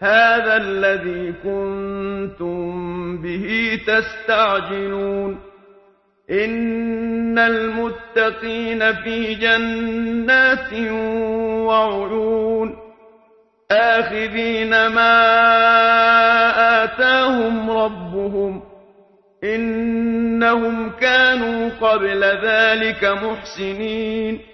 هذا الذي كنتم به تستعجلون. إن المتقين في جنات وعيون. آخذين ما آتاهم ربهم. إنهم كانوا قبل ذلك محسنين.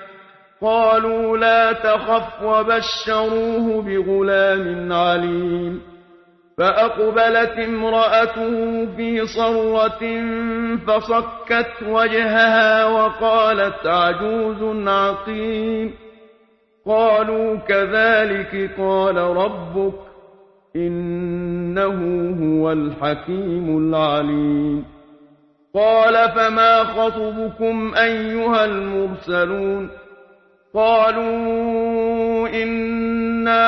قالوا لا تخف وبشروه بغلام عليم. فأقبلت امرأته في صرة فصكت وجهها وقالت عجوز عقيم. قالوا كذلك قال ربك إنه هو الحكيم العليم. قال فما خطبكم أيها المرسلون؟ قالوا إنا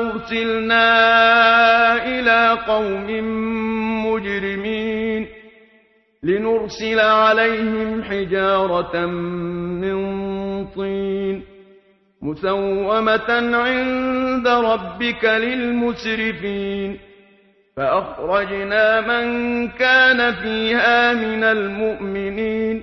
أرسلنا إلى قوم مجرمين لنرسل عليهم حجارة من طين مسومة عند ربك للمسرفين فأخرجنا من كان فيها من المؤمنين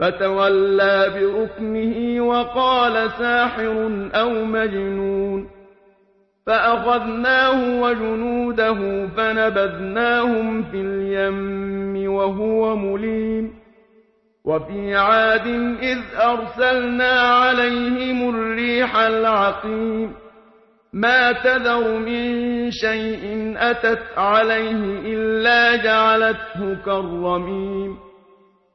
فتولى بركنه وقال ساحر أو مجنون. فأخذناه وجنوده فنبذناهم في اليم وهو مليم. وفي عاد إذ أرسلنا عليهم الريح العقيم. ما تذر من شيء أتت عليه إلا جعلته كالرميم.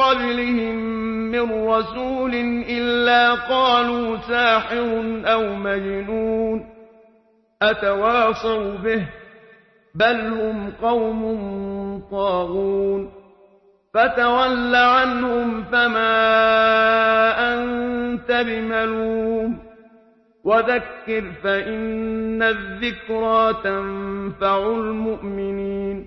قبلهم من رسول إلا قالوا ساحر أو مجنون أتواصوا به بل هم قوم طاغون فتول عنهم فما أنت بملوم وذكر فإن الذكرى تنفع المؤمنين